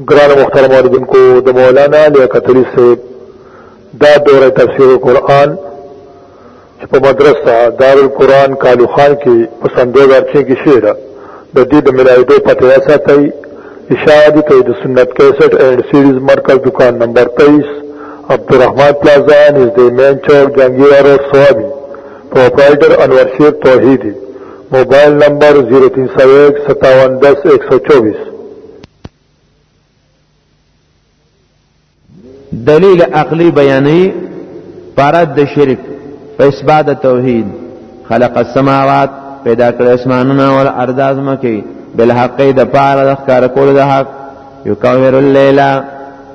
گران مختار موردن کو دا مولانا لیا قتلی سے دا دور تفسیر قرآن چپا مدرسہ دار القرآن کالو خان کی پسند دوزار چین کی شعر دا دید ملائی دو پتہ ایسا تی اشاعتی توید سنت کیسٹ اینڈ سیریز مرکز دکان نمبر تیس عبدالرحمن پلازان از دی مین چوک جنگیر اور سوابی پروپرائیٹر انور شیر توحیدی موبائل نمبر 03015710124 دلیل عقلی بیانی پارد د شرک په اثبات توحید خلق السماوات پیدا کړ اسمانونه او ارض ازمکه بالحق د پاره د ښکار کول د حق یکاور الليل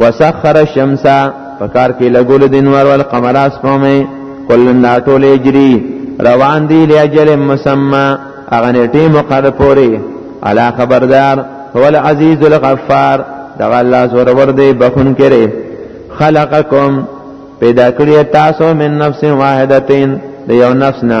وسخر الشمس پکار کې لګول د انوار ول قمر اسمه کلن دا ټول اجری روان دی لاجل مسمى اغه نیټه مقرر پوری علا خبردار هو العزیز الغفار دا الله زور ور دی بخون کړي خلقکم پیدا کړی تاسو من نفس واحدتین د یو نفس نه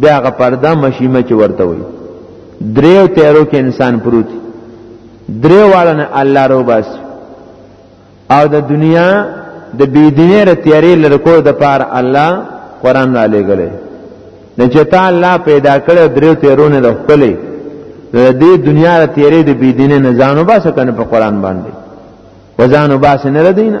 بیا هغه پرده مشیمه چې ورته وي دریو تیرو کې انسان پروت دریو واړه نه الله رو بس او د دنیا د بيدینه ر تیارې لرکو د پار الله قران را لګلې نه چې تا الله پیدا کړ درو تیرونه د خپلې د دې دنیا ر تیارې د بيدینه نه ځانو باسه کنه په قران باندې وزانو باسه نه ردینه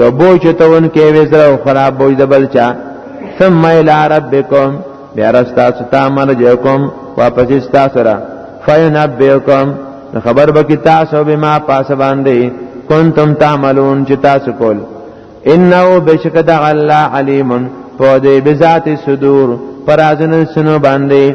یو بوج ته ون کې وزر او خراب بوج د بلچا ثم الى ربکم بیا رستا ستا مرجکم واپس استا سره فینبئکم خبر به کی تاسو به ما پاس باندې کنتم تعملون چې تاسو کول انه بشک د الله علیم په دې بذات صدور پرازن سنو باندې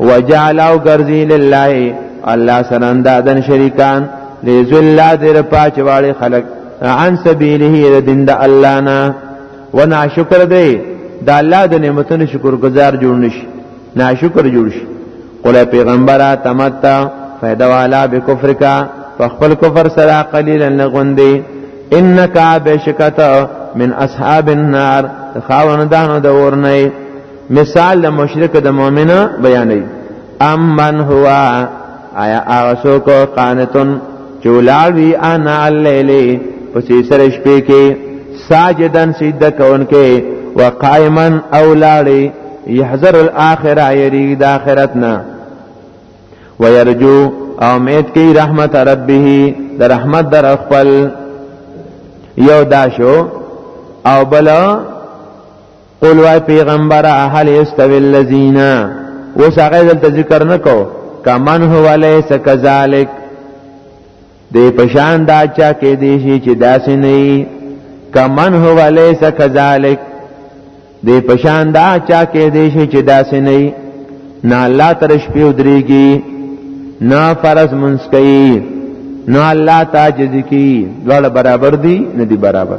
وجعلوا غرزی لله الله سنندادن شریکان لذل در پاچ والے خلق عن سبیله دین د الله نه ونا شکر دی د الله د نعمتونو شکر گزار جوړ نشي ناشکر جوړ شي قل پیغمبره تمتا فیدا والا بکفر کا فخپل کفر سره قلیلا لغوندی انک بشکتا من اصحاب النار خاوندانو د ورنه مثال د مشرک د مؤمنه بیانوي ام من هو آیا هغه څوک قانتون چولاوی انا الليل پسې سره شپې کې ساجدن سجده کوونکې وقائما او لاړې يحذر الاخره يري د اخرتنا ويرجو امید کی رحمت ربه د رحمت در خپل یو داشو او بلا قول وای پیغمبر اهل استوی الذین اوس هغه دلته ذکر نکو کمن هو لیس کذالک دی پشان دا چا کې دی شي چې داسې نه کمن هو لیس کذالک دی پشان دا چا کې دی شي چې داسې نه نه الله تر شپې ودرېږي نه فرض منس کوي نه الله تعجز کوي دواړه برابر دي نه دي برابر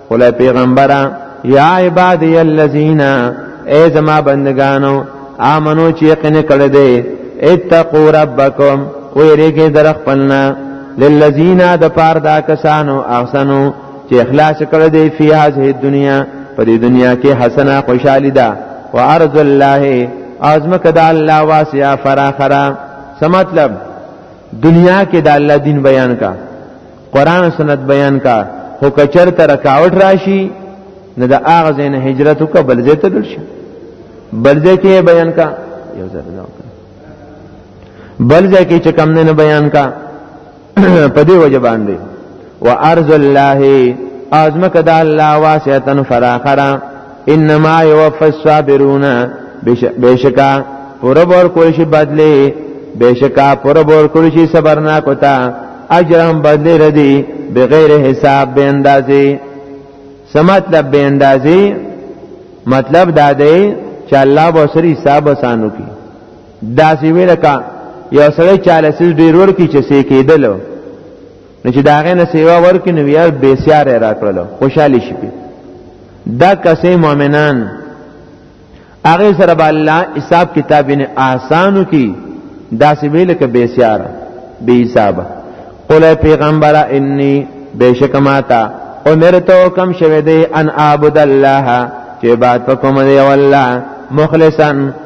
خله پیغمبره یا عبادی الذین ای زما بندگانو آمنو چې یقین کړی دی اتقوا ربکم ویریږي در خپلنا للذین د پار دا کسانو احسنو چې اخلاص کړی دی فی هذه دنیا په دې دنیا کې حسنه خوشحالی ده وارض الله ازمک د الله واسعه فراخره څه مطلب دنیا کې د الله دین بیان کا قران سنت بیان کا هو کچر تر رکاوټ راشي نه د اغه زین هجرت وک بل ځای ته ګرځي بل ځای کې بیان کا یو ځای بل ځای کې چې کم نه بیان کا په دې وجه باندې وارض الله ازمک د الله واسعتن فراخرا انما یوفى الصابرون بشکا پر بور کول شي بدلی بشکا پر بور کول شي صبر نه کوتا اجرهم بدلی ردی بغیر حساب به اندازې سمطلب به اندازې مطلب دا دی چې الله به سری حساب وسانو کی دا سی ویلکا یو سره چاله سیز ډیرور کی چې سې کېدلو نو چې داغه نه سیوا ورکې نو یار بے سیار را کړل خوشحالي شي دا کسې مؤمنان هغه سره به الله حساب کتاب نه آسانو کی داسې ویل کې بے سیار بے حساب قل پیغمبر انی بشک ماتا امرتو کم شوه دی ان اعبد الله چې عبادت کوم دی والله مخلصا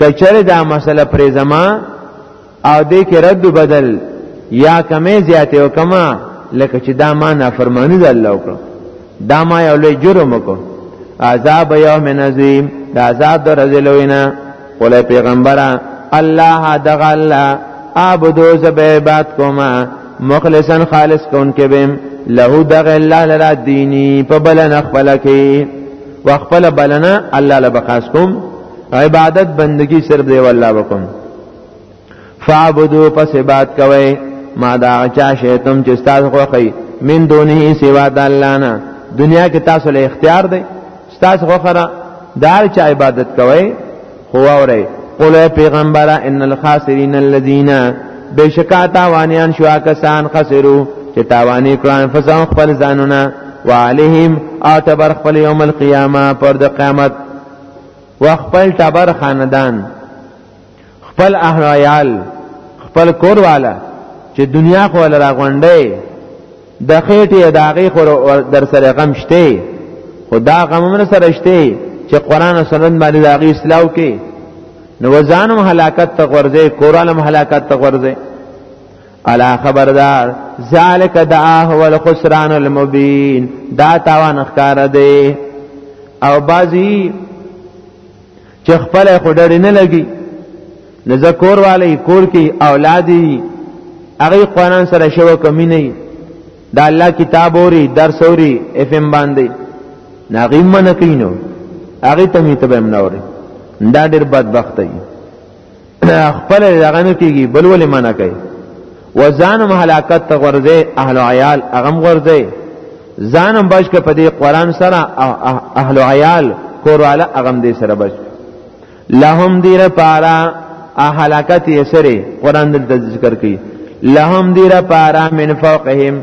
کچره دا مسله پرې زما او دې کې رد بدل یا کمې زیاتې او کما لکه چې دا ما نه فرمانی د الله وکړه دا ما یو لوی جرم وکړ عذاب یوم نظیم دا عذاب در ازلوینا قول پیغمبره الله دغ الله عبدو زب عباد کوما مخلصا خالص کون کې بهم له دغ الله لرا دینی په بلنه خپل کې وخپل بلنه الله لبقاس کوم عبادت بندگی صرف دی والله وکم فعبدو پس عبادت کوي ما دا چا شیتم چې تاسو خوخی من دونه سوا د الله نه دنیا کې تاسو له اختیار دی تاسو خوخره دار چا عبادت کوي خو اوري قول پیغمبر ان الخاسرین الذین بشکا تاوانیان شو کسان خسرو چې تاوانی کړان فسان خپل ځانونه وعليهم اعتبر خپل يوم القيامه پر د قیامت و خپل ټبر خاندان خپل اهرایال خپل کور والا چې دنیا خو لرا غونډې د خېټې داغې خو در سره غم شته خو دا غم من سره شته چې قران او سنت باندې داغې اسلام کې نو ځانم هلاکت ته ورځي کورالم هلاکت ته ورځي الا خبردار ذالک دا هو الخسران المبین دا تاوان ښکار دی او بازی چې خپل خډړې نه لګي نزکور والی کور کې اولادي هغه قرآن سره شو کمی نه دا الله کتاب اوري درس اوري اف ام باندې ناغیم من کینو هغه ته می ته بم نوري دا ډېر بدبخت دی خپل دغه نه کیږي بل ولې منع کوي وزانم هلاکت ته غورځي اهل عیال اغم غورځي ځانم بچ که په دې قران سره اهل عیال کورواله اغم دې سره بچ لهم دې لپاره هلاکت یې سره قران دلته ذکر کوي لهم دې لپاره من فوقهم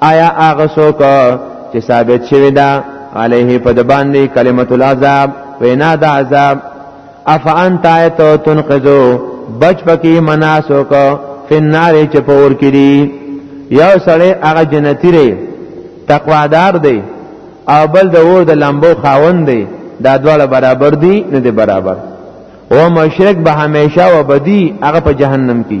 آیا هغه څوک چې ثابت شوی دا علیه په د باندې کلمت العذاب وینا د عذاب افعن تایت تنقذو بچ پکې مناسو کو فنار چې پور کړي یو سړی هغه جنتی دی تقوادار دی او بل د اور د لمبو خاوند دی دا دواړه برابر دي نه دي برابر او مشرک به همیشه و بدی هغه په جهنم کې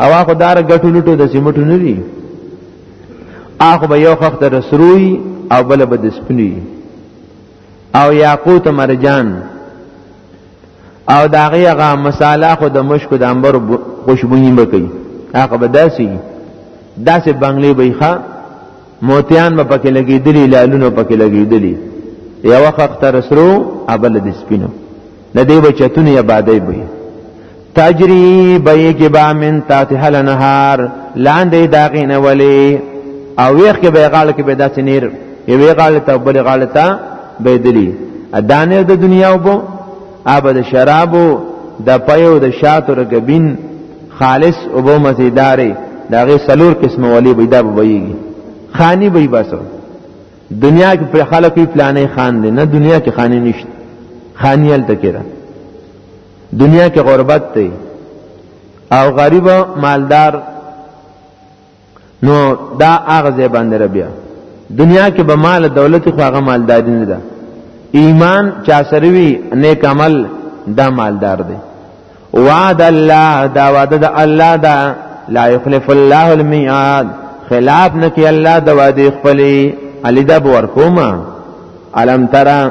او هغه دار غټو لټو د سیمټو نه دي هغه به یو خخت رسروي او بل به د سپنی او یاقوت مرجان او داغه هغه مساله خو د مشک د انبر خوشبوئی مکي هغه به داسي داسې بنگلې به ښه موتیان به پکې لګېدلي لالونو پکې لګېدلي یو خختر سرو ابل د سپینو د دې بچتون یا بادای به تجری به کې با من تاتها لنهار لاندې داغې نه ولي او ویخ کې به غاړه کې به داسې نیر یوې غاړه ته بلې غاړه ته بيدلی دانه د دنیا وبو اب د شرابو د پيو د شاتو رګبین خالص او بو مزیدارې داغه سلور قسم ولی به دا بویږي خانی به باسو دنیا کې پر خلکو پلانې خان دي نه دنیا کې خانی نشته خانیل تکره دنیا کې غربت دی او غریب مالدار نو دا هغه ځای باندې ربیا دنیا کې به مال دولت خو هغه مالداری نه ده ایمان چا سره وی نیک عمل دا مالدار دی وعد الله دا وعده د الله دا لا یخلف الله المیعاد خلاف نکی الله د وعده خپلې علی دا بور کومه علم ترى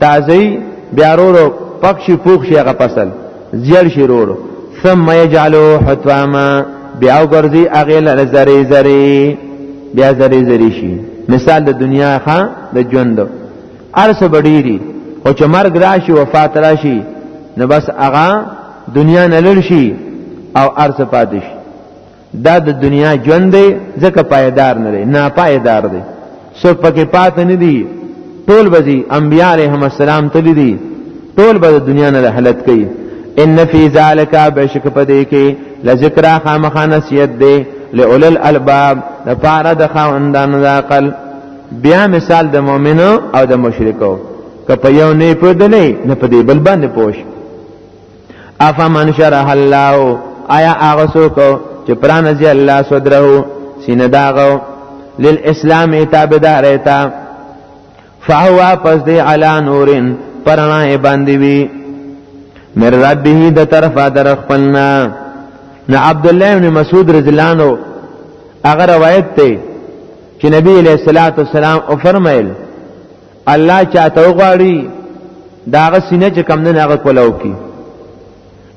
تازی بیا رورو پک شي پوخ شي هغه فصل زیړ شي رورو ثم یجعلو حطاما بیا ګرځي هغه لره زری زری بیا زری زری شي مثال د دنیا ښا د ژوند ارس بډيري او چې مرګ راشي وفات راشي نو بس هغه دنیا نه لړ شي او ارس پاتې شي دا د دنیا ژوند دی ځکه پایدار نه دی نه پایدار دی څوک پکې پات نه دی ټول بزی انبیاء علیهم السلام تل دی ټول به د دنیا نه حالت کوي ان فی ذالک بشک پدې کې لذکر خامخا نصیحت دی لئول الالباب لپاره د خاوندانو د عقل بیا مثال د مؤمنو او د مشرکو که په یو نه پدلې نه پدې بل باندې پوښ افمن شرح الله آیا هغه څوک چې پران زی الله صدره سینه داغو للاسلام تابعدار ایتا فهو پس دی علی نورن پرانا باندې وی مر ربه د طرفه در خپلنا نه عبد الله ابن مسعود رضی الله عنه هغه روایت ته چې نبی علیہ الصلوۃ والسلام او فرمایل الله چاته وغواړي داغه سینه چې کم نه هغه کولاو کی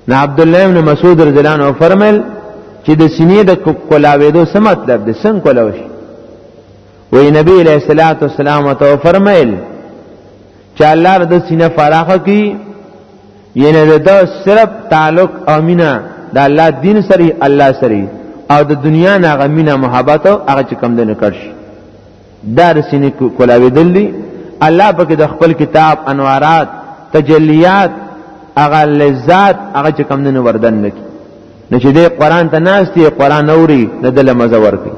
نه عبد الله بن مسعود رضی الله عنه فرمایل چې د سینې د کولاوېدو څه مطلب دی څنګه کولاو شي وې نبی علیہ الصلوۃ والسلام تو فرمایل چې الله د سینه فراخه کی ینه د صرف تعلق او مینا د الله دین سره الله سره او د دنیا نه غمینه محبت او هغه چې کم دنه کړ شي دار سینې کولاوي دلی الله پکې د خپل کتاب انوارات تجلیات هغه لذات هغه چې کم نه وردن نکی نو چې دې قران ته ناشتي قران اوري نه دل مزه ورکي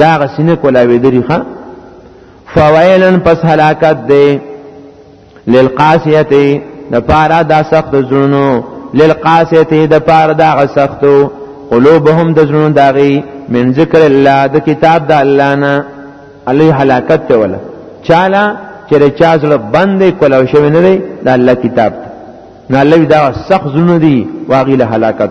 دا غسینه کولاوي دریخه فویلن پس هلاکت دی للقاسیت د پارا دا سخت زړونو للقاسیت د پارا دا سختو قلوبهم د زړونو داغي من ذکر الله د کتاب د الله نه علی هلاکت ته ولا چاله چې چا زړه بندې کولو شوی نه دی د الله کتاب نه لوي دا سخت زړونو دی واغی له هلاکت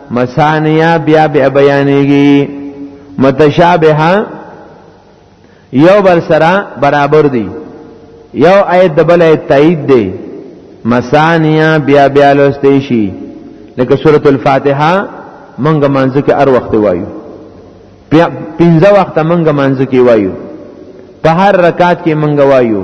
مثانیه بیا بیا بیانېږي متشابهه یو بل سره برابر دي یو آیت د بل آیت تایید دی مثانیه بیا بیا لوستې شي لکه سورۃ الفاتحه منګه مانځ کې هر وخت وایو پنځه وخت منګه مانځ کې وایو په هر رکعت کې منګه وایو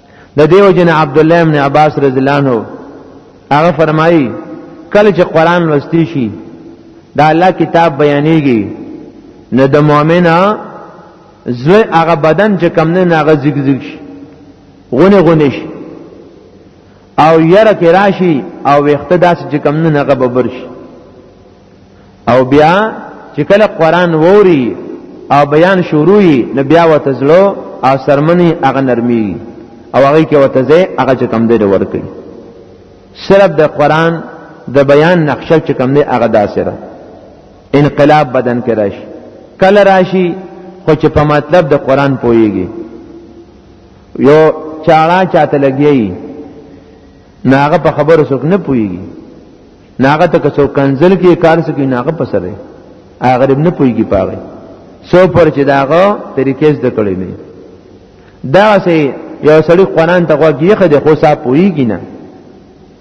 د دیو جن عبد الله ابن عباس رضی الله عنه هغه فرمایي کله چې قران لوستي شي دا الله کتاب بیانېږي نه د مؤمنه زړه هغه بدن چې کم نه هغه زیګ زیګ شي غونه غونه شي او یره کې راشي او وخت داسې چې کم نه هغه ببر شي او بیا چې کله قران ووري او بیان شروعي نو بیا وته زړه او سرمنی هغه نرمي او هغه کې وته ځای هغه چې کم دی ورکړي صرف د قران د بیان نقشه چې کم دی هغه داسره انقلاب بدن کې راشي کله راشي خو چې په مطلب د قران پويږي یو چاړه چاته لګي ناغه په خبره څوک نه پويږي ناغه ته که څوک کنزل کې کار څوک ناغه په سره هغه رب نه پويږي پاره سو پر چې داغه طریقې زده کړې نه دا سه یو سړی قرآن ته غوږی خو د خو صاحب پويږي نه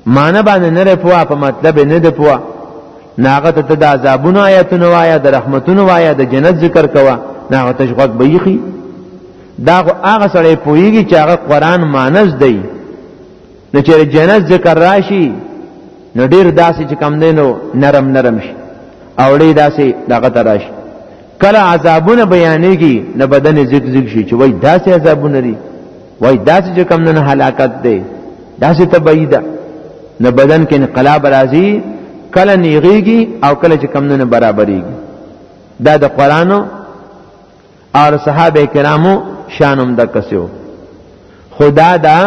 مان باندې نه رپوا په مطلب نه دی پوا ناغه ته د عذابونو آیاتونه وایا د رحمتونو وایا د جنت ذکر کوا ناغه تشغق بیخي دا هغه سړی پويږي چې هغه قرآن مانز دی نو چې جنت ذکر راشي نو ډیر داسې چې کم دی نو نرم نرم شي او ډیر داسې دغه ته راشي کله عذابونه بیانېږي نه بدن زیګ زیګ شي چې وای داسې عذابونه دي وای داسې چې کم نه هلاکت دی داسې تبعی ده نه بدن کې انقلاب راځي کله نیغيږي او کله چې کم نه برابرېږي دا د قرانو او صحابه کرامو شانم د کسو خدا دا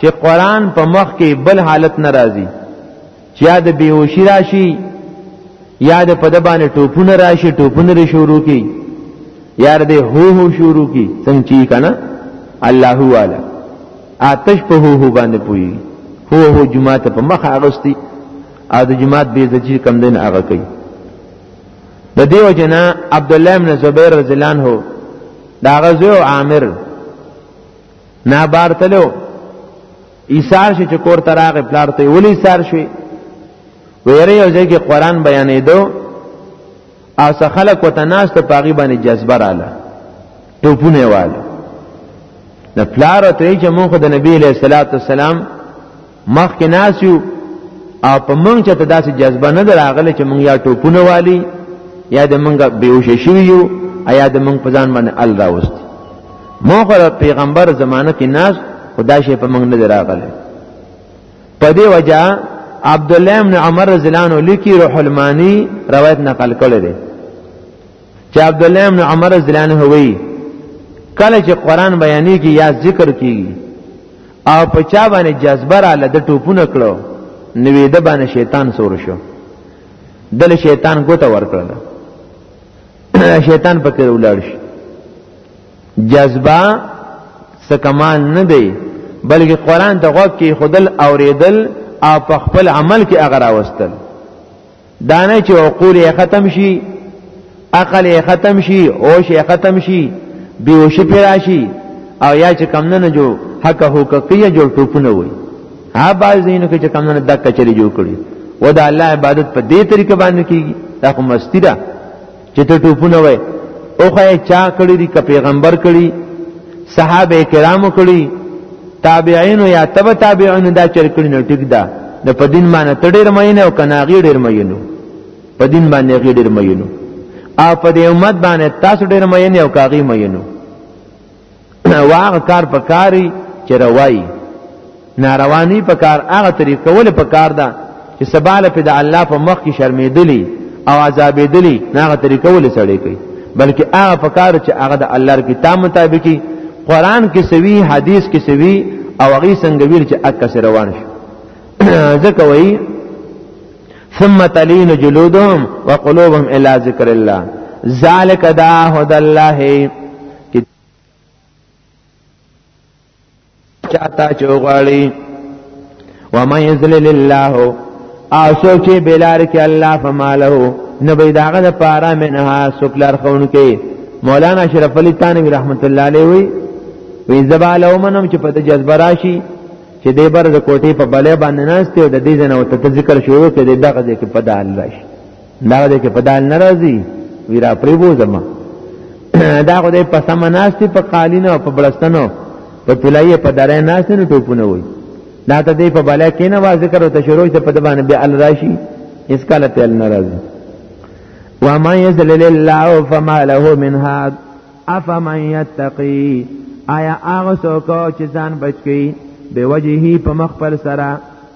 چې قران په مخ کې بل حالت ناراضي چې یاد بیهوشي راشي یاد په دبانې ټوپونه راشي ټوپونه لري شروع کی یار دې هو هو شروع کی څنګه چی کنه الله والا آتش په هو هو باندې پوي هو هو جمعه ته په مخ اغستی ا د جمعه به د جی کم دین هغه کوي د دیو جنا عبد الله بن زبیر رضی الله عنه دا غزو عامر نا بارتلو ایثار شي چې کور تراغه پلار ته ولی ایثار شي ویره یو ځای کې قران بیانې دو او څه خلک وته ناس ته پاغي باندې جذبه رااله ټوپونه واله د پلار ته چې مونږ د نبی له صلوات والسلام مخ کې ناسیو او په مونږ چې داسې جذبه نه دراغله چې مونږ یا ټوپونه والی یا د مونږ بیوش شوی یو یا د مونږ په ځان باندې ال راوست مو خو پیغمبر زمانه کې ناس خدا شي په مونږ نه دراغله په دې وجہ عبد الله بن عمر رضی الله عنه لیکي روح المانی روایت نقل کړی دی چې عبد الله بن عمر رضی الله عنه وی کله چې قران بیانېږي یا ذکر کیږي او په چا باندې جذبه را لده ټوپونه کړو نوې د باندې شیطان سور شو دل شیطان ګوته ورکړل شیطان پکې ولاړ شي جذبه څه کمال نه دی بلکې قران ته غوږ کې خودل اوریدل او په خپل عمل کې اگر راوستل دانه چې عقول یې ختم شي عقل یې ختم شي او شي ختم شي بیوشي پیراشي او یا چې کم نه جو حق حقوقیه جوړ ټوپونه وي ها باز دین کې چې کم نه دک چلی جوړ کړي و دا الله عبادت په دې طریقه باندې کیږي دا خو مستی ده چې ته ټوپونه وای او خو چا کړی دی ک پیغمبر کړی صحابه کرامو کړی تابعین یا تبع تابعین دا چر کړی نو ټیک ده د په دین باندې تډیر مینه او کنا غیر ډیر مینه په دین باندې غیر ډیر مینه او په دې امت باندې تاسو ډیر مینه او کاغی مینه واغ کار پکاري چې روای ناروانی پکار هغه طریقه ول پکار ده چې سباله په د الله په مخ کې شرمېدلی او عذابېدلی هغه طریقه ول سړی کوي بلکې هغه پکار چې هغه د الله کتاب مطابقي قران کې سوي حدیث کې سوي او هغه څنګه ویل چې اک سره روان شي ځکه وایي ثم تلين جلودهم وقلوبهم الى ذكر الله ذلك دا هدى الله چاته چوغړی و من یذلل الله اسو چې بلار کې الله فماله نبی داغه د پارا منها سکلر خون کې مولانا اشرف علی تانوی رحمت الله علیه وی وی زبال او منم چې په جذبه راشي چې دې بر د کوټې په بلې باندې ناشته او د دې جن او ته ذکر شروع کړي دغه ذکر په دال راشي دا دې کې په دال ناراضي ویرا پری بو زما دا خو دې په سمناستی په قالینو په بلستانو په تلایې په درې ناس نه ټوپونه وای دا ته دې په بالا کې نه وا ذکر او تشروع ته په دبان بیا الراشی اس کاله ته ناراضي وما يذلل الله فما له من هاد افمن يتقي آیا هغه څوک چې ځان بچ کی به وجهي په مخ پر سره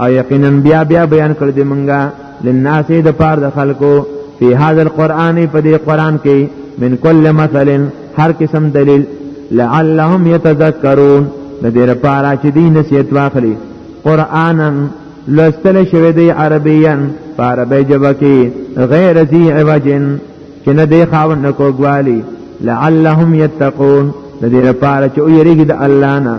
او یقینا بیا بیا بیان کړ دې مونږه لناس د پار د خلکو په هاذ القرآن په دې قرآن کې من کل مثل هر قسم دلیل لعلهم يتذكرون د دې لپاره چې دین نصیحت واخلي قرآنا لستل شوی دی عربیا په عربی ژبه کې غیر ذی عوجن چې نه دی خاوند کوګوالی لعلهم یتقون د دې لپاره چې ویریږي د الله نه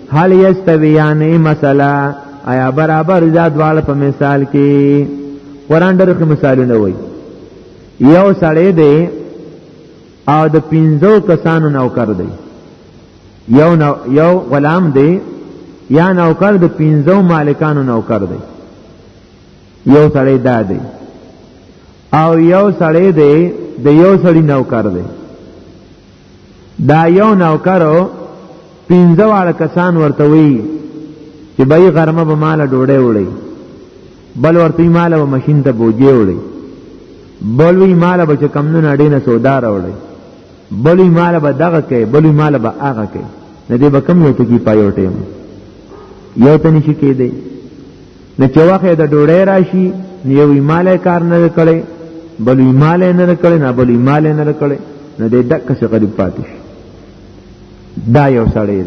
هل یستویان مثلا آیا برابر ذات واړه په مثال کې قران ډېر ښه مثالونه وایي یو سړی دی او د پنځو کسانو نوکر دی یو نو یو غلام دی یا نوکر د پنځو مالکانو نوکر دی یو سړی دا دی او یو سړی دی د یو سړی نوکر دی دا یو نوکرو پنځه واړه کسان ورته وی چې بای غرمه به مال ډوډۍ وړي بل ورته مال به ماشين ته بوجي وړي بل وی مال به کم نه اډینه سودا راوړي بل وی مال به دغه کوي بل وی مال به هغه کوي نه دی به کم یو ټکی پایو ټیم یو تنشي کېده نه چې واخه د ډوړې راشي یو ایماله کار نه کړي بل ایماله نه کړي نه بل ایماله نه کړي نه دې دک څه غریب پاتې شي دا یو سړی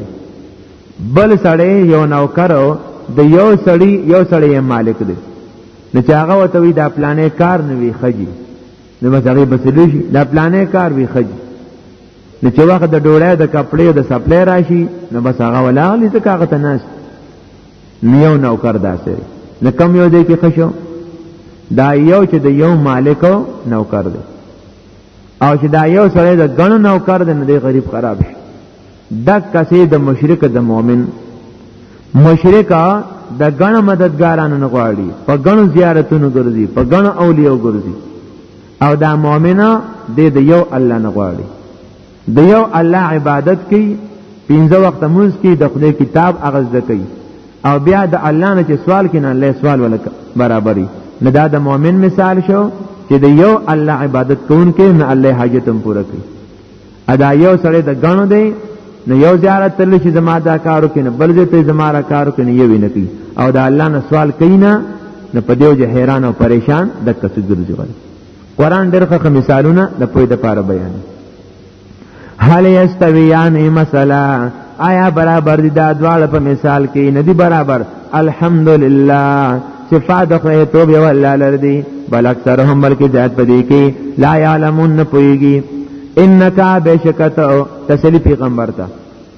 بل سړی یو نوکرو د یو سړی یو سړی مالک دی نو چې هغه وته وی دا پلانې کار نه وی خجی نو بس هغه بسلی شي دا پلانې کار وی خجی نو چې وخت د ډوړې د کپړې د سپلې راشي نو بس هغه ولاغلی ته کاغه ته ناست یو نوکر داسې نه کم یو دی کې خشو دا یو چې د یو مالک او نوکر دی او چې دا یو سره د غنو نوکر دی نه دی غریب خراب شي د کسې د مشرک د مؤمن مشرک د غنو مددګارانو نه غواړي په غنو زیارتونو ګرځي په غنو اولیاء ګرځي او دا مؤمنه د یو الله نه غواړي د یو الله عبادت کوي پنځه وخت مونږ کې د خدای کتاب اغز کوي او بیا د الله نه چې سوال کینې الله سوال ولک برابرۍ نه دا د مؤمن مثال شو چې د یو الله عبادت کوونکې نه الله حاجت هم پوره کوي ادا یو سړی د غنو دی نو یو زیارت تل شي زما دا کارو کینې بل دې ته زما را کارو کینې یو نه کوي او د الله نه سوال کینا نه په دیو حیران او پریشان د کڅ ګرځي قران ډېر ښه مثالونه د پوی د پاره بیان هل یستویان مثلا آیا برابر دي دا دواړه په مثال کې ندي برابر الحمدلله صفات خو ته به الله لردي بل اکثرهم بلکې زیات پدې کې لا یعلمون نه پويږي انک بشکته تسلی پیغمبر ته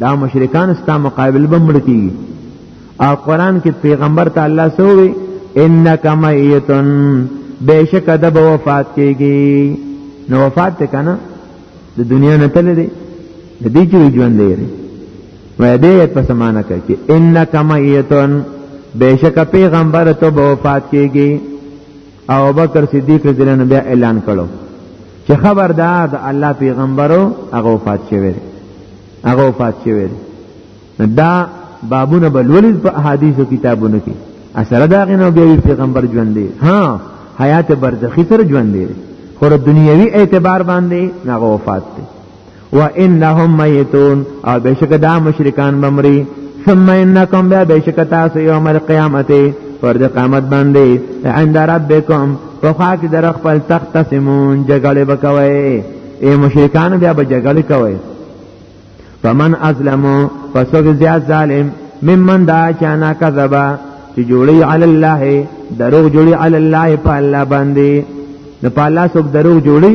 دا مشرکان ستا مقابل به مړ کیږي او قران کې پیغمبر ته الله سووي انک میتون بیشک د به وفات کیږي نو وفات ته کنه د دنیا نه تل دی د دې چې ژوند دی وای دې په سمانه کوي چې انک میتون بیشک پیغمبر ته به وفات کیږي او بکر صدیق رضی الله عنه بیا اعلان کړو چې خبردار د الله پیغمبرو هغه وفات شوی دی هغه وفات شوی دی دا بابونه بلول په احادیثو کتابونو کې اثر دا غنو بیا پیغمبر ژوند دی ها حیات برزخی سره ژوند دی خو دنیوي اعتبار باندې هغه وفات دی و انهم میتون او بشک دا مشرکان بمری ثم انکم بیا بشک تاسو یوم القیامت پر د قیامت باندې عند ربکم په خاک در خپل تخت تسمون جګړه وکوي اے مشرکان بیا به جګړه کوي فمن ازلمو فسوک زیاد ظالم ممن دا چانا کذبا چې جوړي علی الله دروغ جوړي علی الله په الله باندې نه په الله سوک دروغ جوړي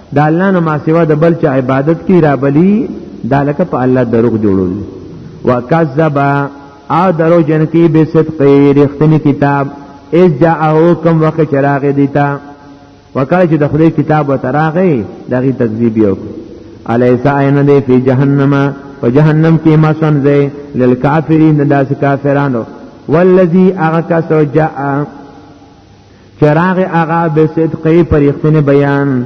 د الله نه ما سوا د بل چا عبادت کی را بلی دا لکه په الله دروغ جوړول وکذب او درو جن کی به صدق رښتینی کتاب اذ جاءه کوم وخت چراغ دیتا وکړه چې د خدای کتاب وتراغې دغه تکذیب یو الیس عین دی فی جهنم په جهنم کې ما سن دی للکافرین داس کافرانو والذی اغکسو جاء چراغ اغا بصدقی پر اختن بیان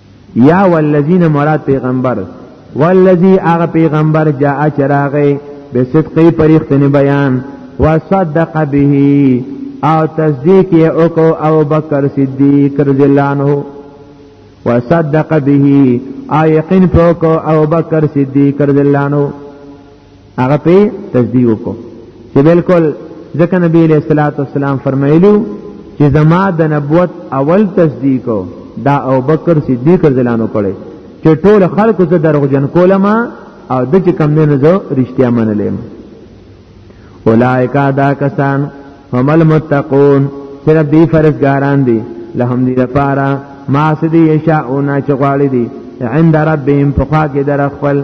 یا والذین مراد پیغمبر والذی هغه پیغمبر جاء چراغه به صدقې پرختنی بیان وصدق به او تصدیق یې وکړو او بکر صدیق رضی الله عنه وصدق به او یقین پوکو او بکر صدیق رضی الله عنه هغه په تصدیق وکړو چې بالکل ځکه نبی علیہ الصلوۃ والسلام فرمایلو چې زما د نبوت اول تصدیق دا او بکر صدیق ځلانو کړي چې ټول خلکو زه دروغجن کولم او د چې کم نه زه رښتیا منلم اولائک دا کسان هم المتقون صرف دی فرزګاران دي لهم دی لپاره ما سدی یشاءون چې غواړي دي عند ربهم فقاک در خپل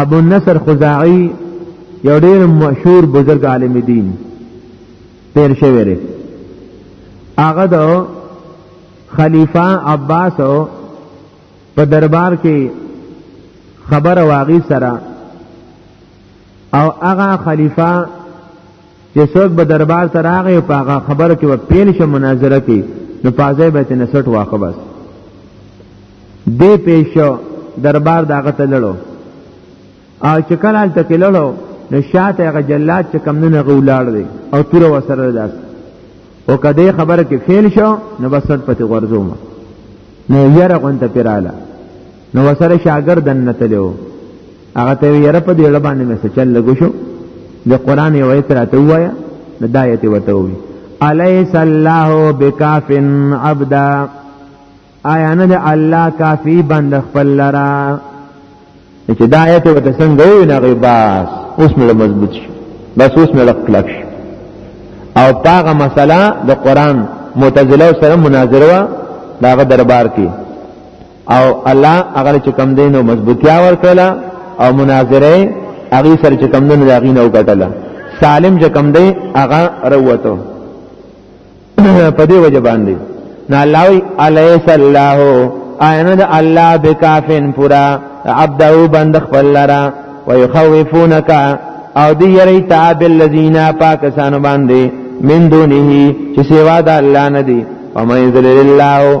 ابو النصر خزاعی یو ډیر مشهور بزرګ عالم دین تیر شوی دی هغه د خلیفہ عباس په دربار کې خبر واغی سره او هغه خلیفہ چې څوک به دربار ته راغی په هغه خبره کې به پیل شه مناظره کې نو پازای به تنه سټ واخه بس دې پیشو دربار داغه ته لړو او چې کله ته کې لړو نو شاته هغه جلاد چې کم نه غولاړ دی او تور وسره داس او کدی خبره کې فعل شو نو بس سټ پتی غرزوم نو یره غونته پیراله نو وسره شاګردن نتلو هغه ته یې په دې لبانې مې څه چل لګو شو د قران یو ایت راته وایا د دایت وته وی الیس الله بکاف عبدا آیا نه د الله کافی بند خپل لرا چې دا آیت وته څنګه وی نه غي باس اوس مې مضبوط شي بس اوس مې لک کلک شي او پاغه مسله د قران معتزله سره مناظره وا داغه دربار کې او الله هغه چې کم دینو مضبوطیا ورکړه او مناظره هغه سره چې کم دینو هغه نه وکټله سالم چې کم دی هغه وروته په دې وجه باندې نه الله وی الیس الله آینه د الله بکافن پورا عبدو بند خپل لرا ويخوفونك او دی یری تعب الذین پاکستان باندې من دونه چې سوا د الله نه دی ومن ذل الله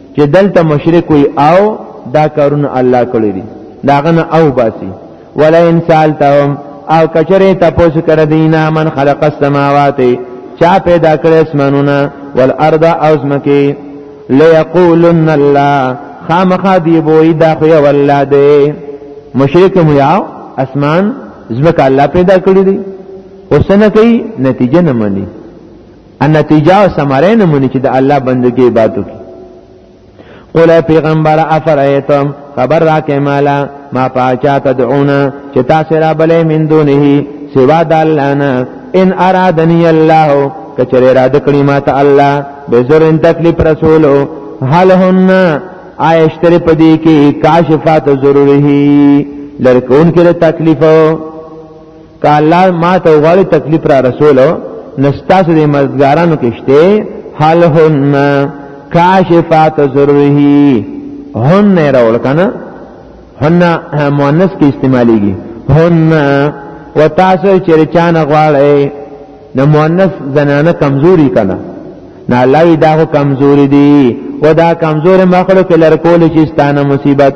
چې دلته مشرک وي او دا کارونه الله کړی دي داغه نه او باسي ولا ان سالتهم او کچره تاسو کړه دینا من خلق السماوات چا پیدا کړی اسمانونه والارض او زمکه ليقولن الله خامخا دی بوئی دا خو یو الله دی مشرک مو یاو اسمان زمکه الله پیدا کړی دی اوسنه کوي نتیجه نه مني ان نتیجه او ثمره نه مونږ چې د الله بندګي عبادت وکړي قول پیغمبر افرایتم خبر را کې مالا ما پاچا تدعونا چې تاسو را بلې من دونه سوا د الله نه ان ارادنی الله کچره اراده کړی ما ته الله به زر ان تکلیف رسولو حال هن آیشتر پدی کې کاشفات ضروری لرکون کې تکلیفو که الله ما ته غواړي تکلیف را رسولو نستاسو د مددګارانو کې شته حل هن کاشفات ضروره هن راول کنه هن مؤنث کې استعماليږي هن وتاسو چې چانه غواړي د مؤنث زنانه کمزوري کړه نه الله دا کمزوري دي ودا کمزور مخلوق لر کول چې ستانه مصیبت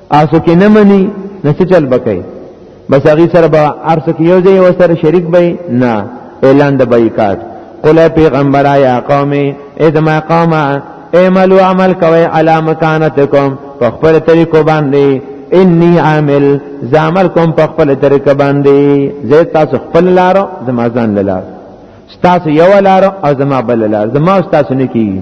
آسو کې نه مني نه څه چل بکای بس هغه سره به ارس کې یو ځای و سره شریک به نه اعلان د بایکاټ قل پیغمبر یا قوم ادما قوم اعملوا عمل کوي علی مکانتکم په خپل طریقو باندې انی عامل زعمل کوم په خپل طریقه باندې زه تاسو خپل لارو زما ځان لار تاسو یو لار او زما بل لار زما تاسو نه کیږي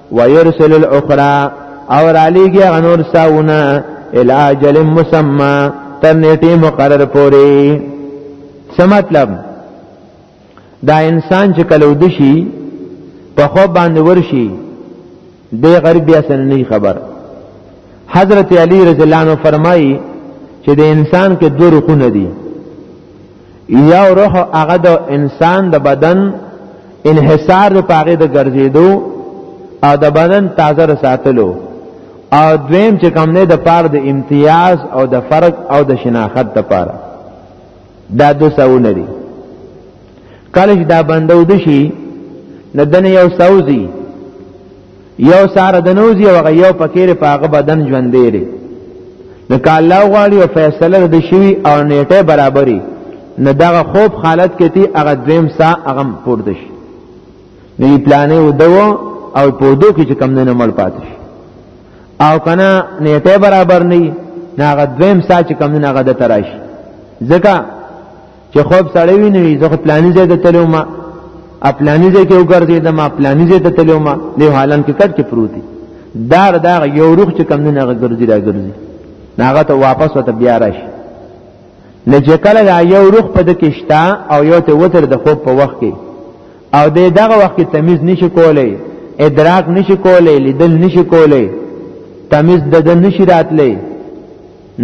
ويرسل الاخرى او علیږي انور ساونه الى اجل مسمى تر نیټه مقرر پوري څه مطلب دا انسان چې کله ودشي په خو باندې ورشي د غریب بیا سن نه خبر حضرت علی رضی الله عنه فرمایي چې د انسان کې دوه رخونه دي یو روح هغه د انسان د بدن انحصار په هغه د ګرځېدو او د بدن تازه ساتلو او دویم چې کوم نه د پار د امتیاز او د فرق او د شناخت د پاره دا دو سونه دي کله چې دا بندو دشي ندن یو سوزي یو سار د نوزی او یو پکېره پاغه بدن ژوند دی نو کاله غواړي او فیصله د شوی او نیټه برابرۍ نه دغه خوب حالت کې تی هغه دویم سا هغه پورته شي نو پلانې ودو او په ودو کې چې کم نه مړ پاتې شي او کنه نیټه برابر نه نه هغه دویم سا چې کم نه هغه د تراشي ځکه چې خوب سړی ویني زه پلاني ځای ته تلو ما خپلاني ځای کې وګرځي د ما خپلاني ځای ته تلو ما دی حالان کې کټ کې پروتي دار دا یو روح چې کم نه هغه ګرځي را ګرځي هغه ته واپس وته بیا راشي نه چې کله دا یو روح په دکې شتا او یو ته وتر د خوب په وخت کې او د دغه وخت کې تمیز نشي کولای ادراک نشي کولای لیدل نشي کولای تمیز د د نشي راتلې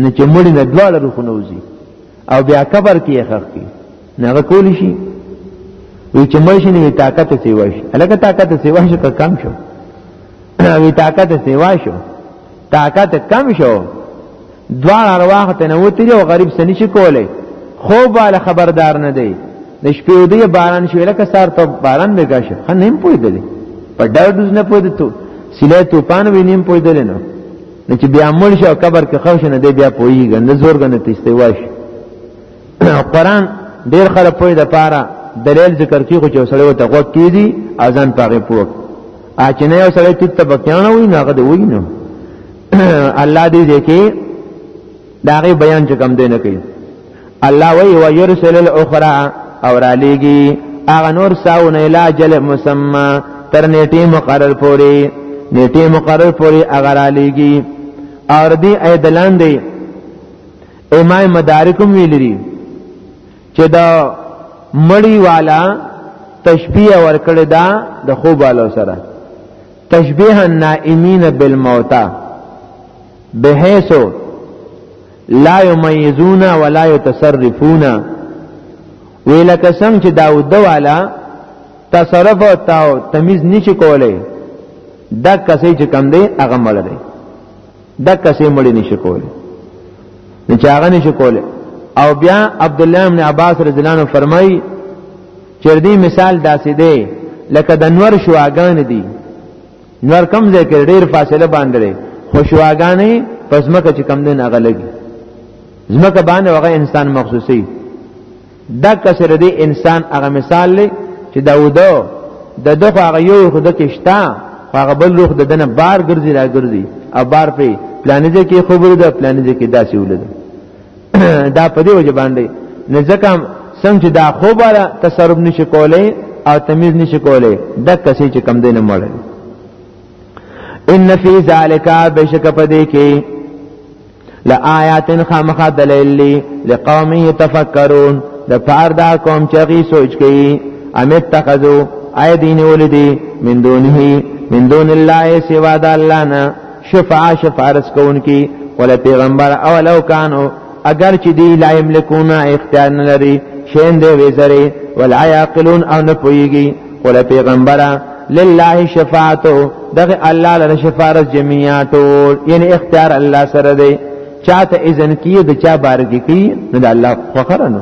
نه چې مړی نه دواړه روحونه وځي او بیا قبر کې یې خخ کی نه کولی شي وی چې مړ شي نه طاقت سیوا شي الګ طاقت سیوا شي که کم شو وی طاقت سیوا شو طاقت کم شو دوه ارواح ته نه وتی او غریب سني شي کولای خو بال خبردار نه دی د شپې دی باران شو لکه سار ته باران به گاشه خنه هم پوي دی په ډاډوز نه پوي ته سیله توپان وینم پوي دی نه نو چې بیا مړ شي او قبر کې خښ نه دی بیا پوهیږي نه زور غنه تشته واش قرآن ډیر خلک پوی د پاره دلیل ذکر کی خو چې سړی وته غوږ کیدی اذان پاره پوک اچ نه یو سړی ته بکیانه وای نه هغه دی وای نه الله دې ځکه داغه بیان چې کم دی نه کوي الله وی و يرسل الاخرى او را لېږي هغه نور ساونه اله اجل مسمى تر نیټه مقرر پوری نیټه مقرر پوری هغه را لېږي اور دی ایدلان دی امام مدارکم ویلري چې دا مړی والا تشبیه ورکړی دا د خوب والو سره تشبیه النائمین بالموتى بحیثو لا یمیزون ولا یتصرفون ویل کسم چې داود والا تصرف او تاو تمیز نشي کولای دا کسې چې کم دی هغه مړ دی دا کسې مړ نشي کولای نه چې هغه نشي کولای او بیا عبد الله بن عباس رضی الله عنه فرمایي چې دې مثال داسې دی لکه د نور شواګان دي نور کم ځای کې ډیر فاصله باندې خوشواګانې پس مکه چې کم دین هغه لګي زمکه باندې هغه انسان مخصوصي دا کسر دی انسان هغه مثال لې چې داوودو د دغه هغه یو خود کې شتا هغه بل روح د دنه بار ګرځي را ګرځي او بار په پلانې کې خبره ده پلانې کې داسې ولده دا په دې وجه باندې نه ځکه سم چې دا خو بره تصرف نشي کولای او تمیز نشي کولای د کسې چې کم دینه مړ ان فی ذالک بشک پدې کې لآیات خامخ دلیل لقوم یتفکرون د پار دا قوم چې غي سوچ کوي امیت تخذو آی دین ولدی من دونه من دون الله سوا د الله نه شفاعه شفارس کوونکی ول پیغمبر او لو کانو اگر چې دی لا یملکون اختیار نه لري شین دی وزري ولا یعقلون او نه پويږي ول پیغمبر لله شفاعتو دغه الله لره شفارس جميعا ټول یعنی اختیار الله سره دی چاته اذن کیه د چا بارګی کی نه د الله فخر نه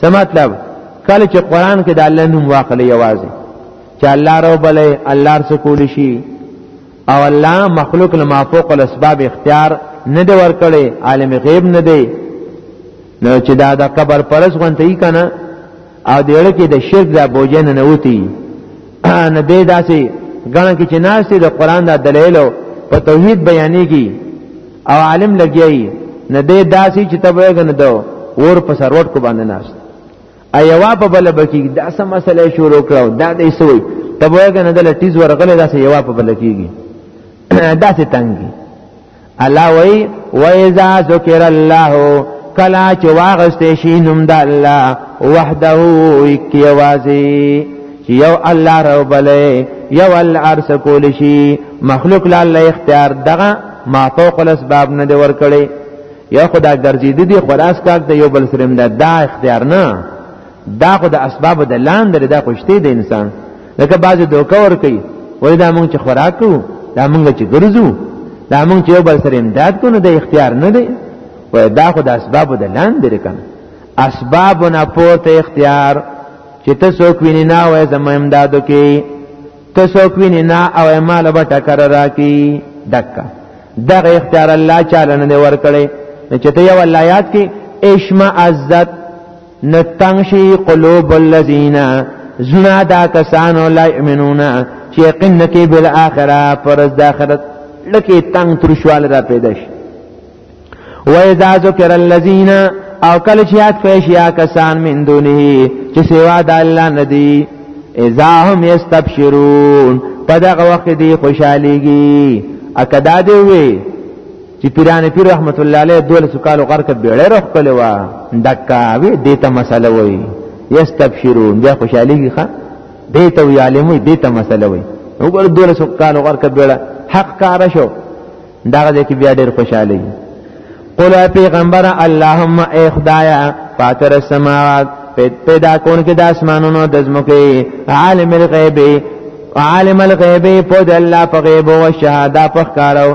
څه مطلب کله چې قران کې د الله نوم واخلې یوازې چې الله رو بلې الله سره کول شي او الله مخلوق له مافوق الاسباب اختیار نه دی ورکړي عالم غیب نه دی نو چې دا د قبر پرس غونته یې کنه او د اړه کې د شرک د بوجن نه وتی نه دی داسې غاڼه کې چې ناس دی د قران د دلایل په توحید بیانېږي او عالم لګیایي نه دی داسې چې تبه غنه دو ور په سروټ کو باندې ناس ایوا په بل بکی دا سم مسله شروع کړو دا دې سوې تبه غنه د لټیز ورغله داسې یوا په بل کېږي داسې تنګي الله وی و اذا ذکر الله کلا چې واغستې شي نوم د الله وحده کی وازي یو الله رب له یو الارس کول شي مخلوق له الله اختیار دغه ما فوق الاسباب نه دی ورکړي یا خدا ګرځیدې دی خلاص کاک د یو بل سرم ده دا اختیار نه دا خو د اسباب د لاندې دا خوشته د انسان لکه بعضې دوکه ورکوي وایي دا مونږ چې خوراک کوو دا مونږ چې ګرځو دا مونږ چې یو بل سره امداد کوو نو د اختیار نه دی وایي دا خو د اسبابو د لاندې دی که نه اسبابو نه پورته اختیار چې ته څوک وینې نه وایې زما امداد وکړي ته څوک وینې نه او مال به ټکر راکړي دکه دغه اختیار الله چاله نه ورکړي چې ته یو الله یاد کې اشما عزت نتنگ شی قلوب اللذین زنا دا کسانو لا یؤمنون چې یقین نکي بل اخره پرز د اخرت لکه تنگ ترشوال را پیدا شي و اذا ذکر الذین او کله چې یاد کړی شي کسان من دونه چې سوا د الله ندی اذا هم یستبشرون په دغه وخت دی خوشاليږي اکدا دی وی چې پیران پیر رحمت الله علیه دول سکالو غرق بیړې رخ کړي وا دکا وی دیته مسله وای یستبشرون بیا خوشالي کی ښا دیته وی عالم وی دیته مسله وای وګور دول سکالو غرق بیړه حق کار شو داغه دې کې بیا ډېر خوشالي قل پیغمبر اللهم ای خدایا فاتر السماوات پیدا کون کې د اسمانونو د زمکه عالم الغیب عالم الغیب په د الله په غیب او شهادت په ښکارو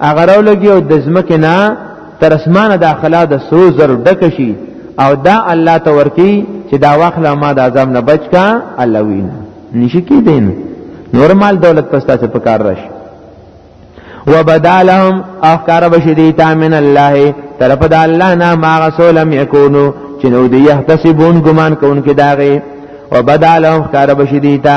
هغه راولږي او د ځمکې نه تر اسمانه د اخلا د سرو زر ډک شي او دا الله ته ورکی چې دا واخلا ما د عذاب نه بچ کا الله وینا نشي کې دین نورمال دولت پستا څه پکار راشي وبدالهم افکار بشدیتا من الله طرف د الله نه ما رسول لم یکونو چې نو دی یحتسبون ګمان کوونکې داغه وبدالهم افکار بشدیتا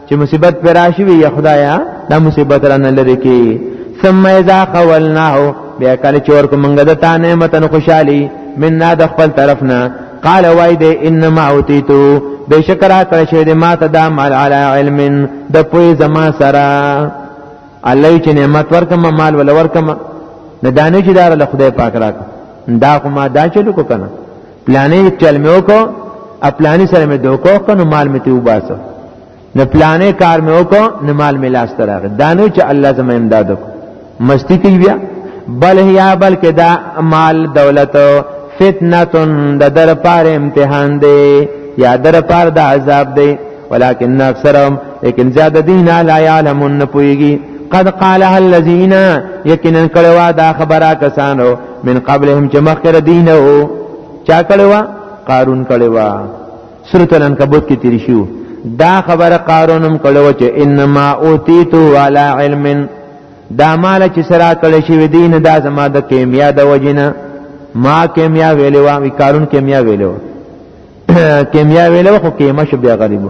چې مصیبت پر راشي وي خدایا دا مصیبت را نه لری کی ثم اذا خولناه بیا کله چور کو منګه د تا نعمتن خوشحالي مننا د خپل طرفنا قال وای دې انما اوتیتو بشکر کړه چې دې ما ته دا مال علی علم د پوی زما سره الله چې نعمت ورکم مال ول ورکم نه دانه چې دار له خدای پاک راک دا خو ما دا چلو کو کنه پلانې چل مې وکړو خپلانی سره مې دوکو کنو مال مې ته وباسو نه پلانې کار مې وکړو نه مال مې لاس تر راغی دا نو چې الله زما امداد وکړو مستی کوي بیا بل هيا بلکې دا مال دولت فتنه د در پار امتحان دی یا در پار د عذاب دی ولكن اکثرهم لیکن زیاد دین لا يعلمون پويږي قد قالها الذين يقينا کړوا دا خبره کسانو من قبلهم چې مخکره دین او چا کړوا قارون کړوا سورۃ العنکبوت کې تیر شو دا خبره قارونم کړو چې انما اوتیتو علی علم دا مال چې سره کړی شوی دین دا زما د کیمیا د وجنه ما کیمیا ویلې وا وی قارون کیمیا ویلې وا کیمیا ویلې خو کیمه شو بیا غریبو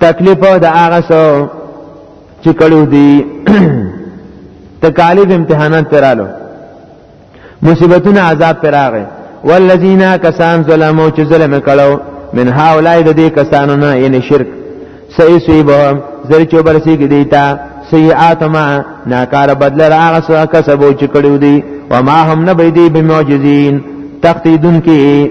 تکلیف د هغه سو چې کړو دي تکالیف امتحانات پرالو مصیبتونه عذاب پراغه والذین کسان ظلمو چې ظلم کړو من هؤلاء د دې کسانو نه یعنی شرک سیسیبهم زر چې برسي کې دیتا سیئات ما ناکار بدل را هغه څه کسبو چې کړو دي وما هم نه بيدي بمعجزين تقتیدون کې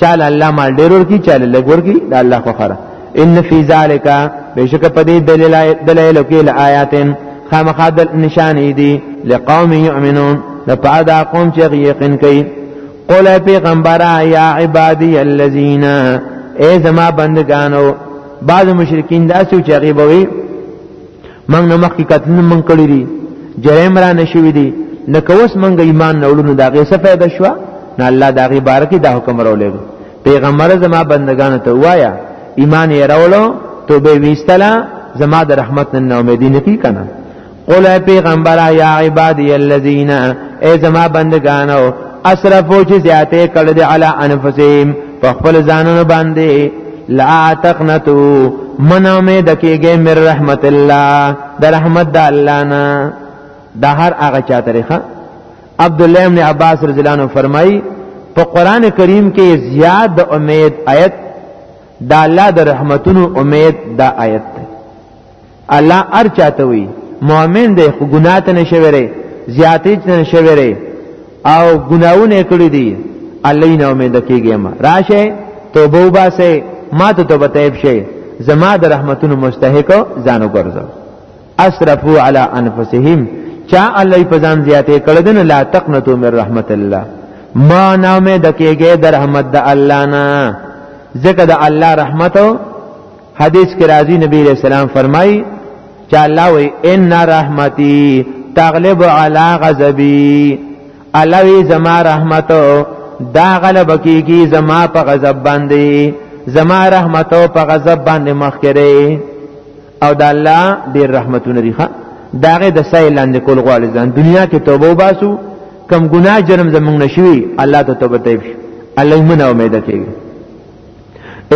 چاله الله مال ډیر ورکی چاله لګ ورکی دا الله خو خره ان فی ذالک بشک په دې دلیل دلیل کې لآیاتن خامخا د نشانې دي لقوم یؤمنون لپاره دا قوم چې یقین کوي قول پیغمبره یا عبادی الذین ای زما بندگانو بعض مشرکین دا سوچ غیبوي موږ نه مخکې کتنه موږ کړی دي جرم را نشوي دي نه کوس موږ ایمان نه ولونو دا غي څه فائدہ شو نه الله دا غي بارکه دا حکم راولې پیغمبر زما بندگان ته وایا ایمان یې راولو توبه ویستلا زما د رحمت نه امیدی نکی کنه قول پیغمبر یا عبادی الذین ای زما بندگانو اسرفو چې زیاته کړل علی انفسهم په خپل ځانونو باندې لا تقنتو من امید کېږي مر رحمت الله د رحمت د الله نه د هر هغه چا طریقه عبد الله ابن عباس رضی الله عنه فرمایي په قران کریم کې زیاد د امید آیت د الله د رحمتونو امید دا آیت الله ار چاته وي مؤمن دی خو ګناه ته نشوي زیاتې ته نشوي او ګناونه کړی دي الله نه امید کیږي ما راشه توبه وباسه ما ته توبه تیب شي زما د رحمتونو مستحق ځانو ګرځو اسرفوا علی انفسهم چا الله په ځان زیاتې کړی دي لا تقنطوا من رحمت الله ما نه امید کیږي د رحمت د الله نه ځکه د الله رحمت حدیث کې راځي نبی علیہ السلام فرمایي چې الله وی ان رحمتي تغلب علی غضبي الله وی زما رحمت دا غلب کیږي زما په غضب باندې زما رحمت په غضب باندې مخ کړي او د الله ډیر رحمتونه دي ښا داغه د سای لاندې کول غواړي ځان دنیا کې توبه وباسو کم ګناه جرم زمونږ نشوي الله ته توبه تیب شي الله یې منه امید کوي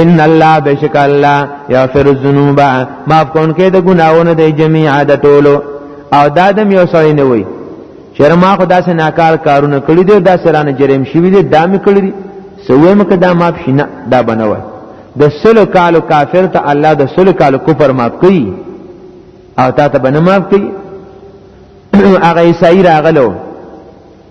ان الله بشک الله یغفر الذنوب معاف کون کې د ګناونو د جميع عادتولو او دا د یو سړی نه وي چېر ما خو داسې ناکار کارونه کړی دی دا سرانه جریم شوی دی دا مې کړی دی سوې مکه دا معاف شینه دا بنوي د سلو کالو کافر ته الله د سلو کالو کفر معاف کوي او تا ته بنه معاف کوي هغه عیسی راغلو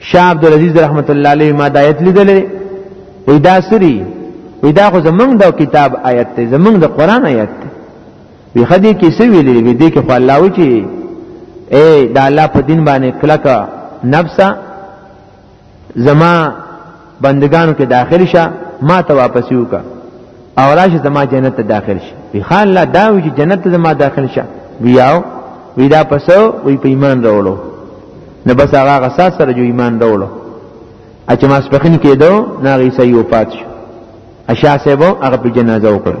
شاه عبد العزيز رحمت الله علیه ما دایت لیدلې وې دا سری وې دا خو زمنګ د کتاب آیت دی زمنګ د قران آیت دی وی خدي کې څه ویلې وې دې کې خو الله و چې اے دا الله په دین باندې کلکا نفسا زما بندگانو کې داخل شه ما ته واپس وکا او راشه زما جنت ته داخل شه وی خان لا دا وی چې جنت ته زما داخل شه ویاو وی دا پسو وی په ایمان راولو نه بس هغه غساس سره جو ایمان راولو اچ ما سپخین کېدو ناغي سې وفات شو اشا سیبو هغه په جنازه وکړه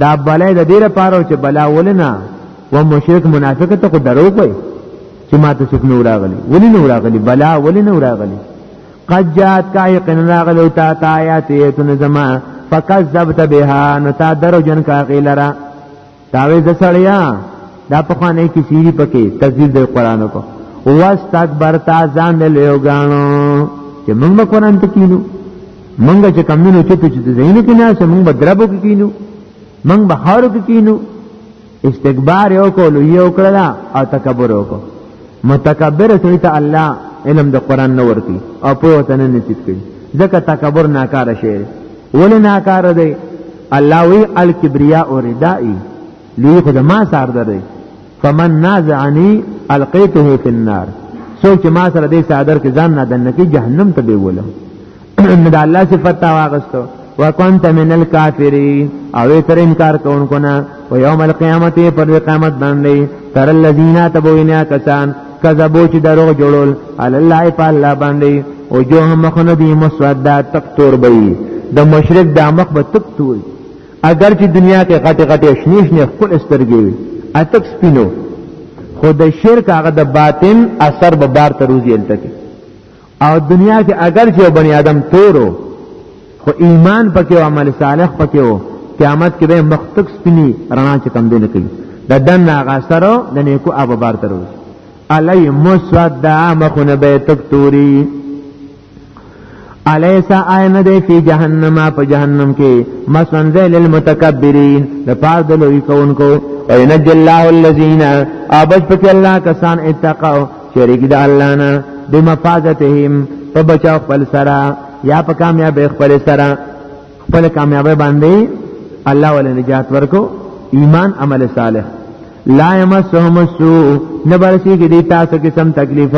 دا بلای د دې لپاره چې بلا ولنا و مشرک منافق ته خو درو کوي چې ما ته څوک نه وراغلي ولې نه وراغلي بلا ولې نه وراغلي قد جات کا یقین راغلو تا تا آیات یتن زما فکذبت بها نو تا درو جن کا غیلرا تاوی ز سړیا دا په خانه کې سیری پکې تذلیل د قران کو واستکبرتا ځان له یو غانو چې موږ قرآن ته کینو منګه چې کمونو چې چې زینو کې نه سم موږ بدربو کې کینو موږ بهارو کې کینو استکبار یو کو لوی یو کړل او تکبر یو کو متکبر سړی ته الله علم د قران نه ورکی او په وطن نه نصیب کړي ځکه تکبر ناکار شي ولې ناکار دی الله وی الکبریا او ردائی لوی خدما ساردره فمن نازعنی القیته فی النار څوک چې ما سره دې صادر کې ځان نه دنه کې جهنم ته به ولم نه د الله صفات تا واغستو وکنت من الکافرین او تر انکار کوونکو نه او یوم القیامت پر قیامت باندې تر الذین تبوینا کسان کذبو چې دروغ جوړول علی الله په الله باندې او جو هم مخنه دی مسوده تک تور بې د مشرک د مخ به تک تور اگر چې دنیا کې غټه غټه شنیش نه خپل سترګې وي اتک سپینو خو د شرک هغه د باطن اثر به بار تر روزي الټکی او دنیا کې اگر چې بنی آدم تورو خو ایمان پکې او عمل صالح پکې او قیامت کې به مختک سپینی رڼا چې کم دی نه کوي د دن هغه اثر د نیکو ابو بار تر روزي علی مسودا مخونه به تک توري الیسا عین دی فی جهنم په جهنم کې مثلا ذل المتکبرین د پاره د لوی کونکو وینج الله الذین ابج پک الله کسان اتقوا شریک د الله نه بمفازتهم په بچاو خپل سره یا په کامیاب خپل سره خپل کامیابی باندې الله ول نجات ورکو ایمان عمل صالح لا یمسهم السوء نبرسی کې دی تاسو کې سم تکلیف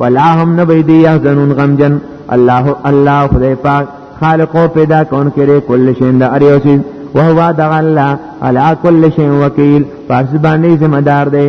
ولا هم نبی دی یحزنون غمجن الله الله خدای پاک خالق او پیدا کون کړي کل شین د اریوسی وهو دغه الله علا کل شین وکیل پس باندې ذمہ دار دی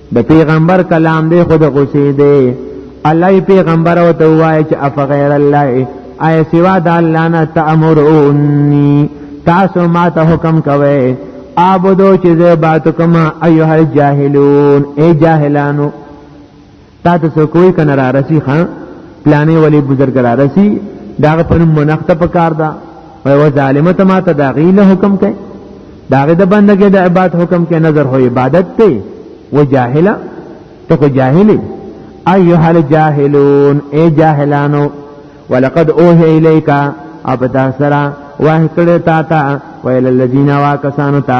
د پیغمبر کلام دی خود غوسی دی الله پیغمبر او ته وای چې اف غیر الله ای سوا د الله نه تامرونی تاسو ما ته حکم کوي عبادو چې عبادت کما ایه الجاهلون ای جاهلانو تاسو کوئی کنه را رسی خان پلانې ولی بزرګ را رسی دا په منخت په کار ده وای و ظالم ته ما ته دا غیله حکم کوي داغه د بندګې د عبادت حکم کې نظر هو عبادت ته و جاهلا ته کو جاهلی ایها الجاهلون ای جاهلانو ولقد اوه الیک ابدا سرا واه کړه تا تا ویل الذین واکسانو تا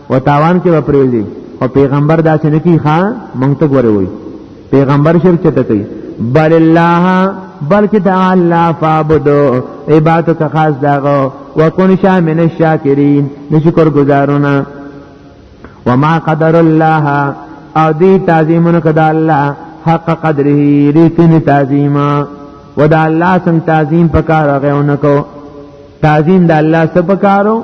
او تاوان کې به پریږدي او پیغمبر دا چې نه کی ښا مونږ ته غوړي وي پیغمبر شرک چته کوي بل الله بلکې د الله فعبدو عبادت ته خاص داغو وکون شا من الشاکرین نشکر گزارونه وما قدر الله او دی تعظیمونه کدا الله حق قدره ریتنی تعظیما ودا الله سم تعظیم پکار غیونه کو تعظیم د الله سپکارو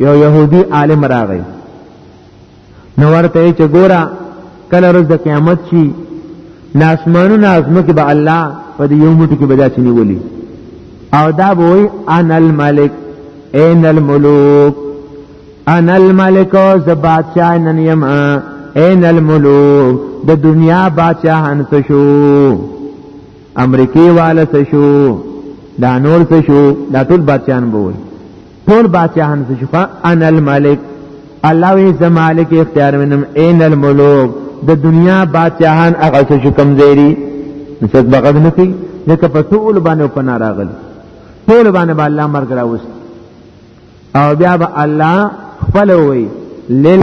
یو يهودي عالم راغی نو ورته چې ګوره کله ورځ د قیامت شي ناسمانو نازمه کې به الله په دې یو موټي کې بدا چني ولي او دا به وي ان الملک ان الملوک ان الملک او ز بادشاہ نن یم ان الملوک د دنیا بادشاہ ان څه شو امریکای والا څه شو دا نور څه شو دا ټول بادشاہان به وي ټول بادشاہان څه شفا ان الملک الله وی زمالک اختیار منم ان الملوک د دنیا بادشاہان هغه څه شو کم زیری نسبت بغد نه کوي لکه په ټول باندې په ناراغل ټول باندې با الله مرګ راوست او بیا به الله خپل وی لیل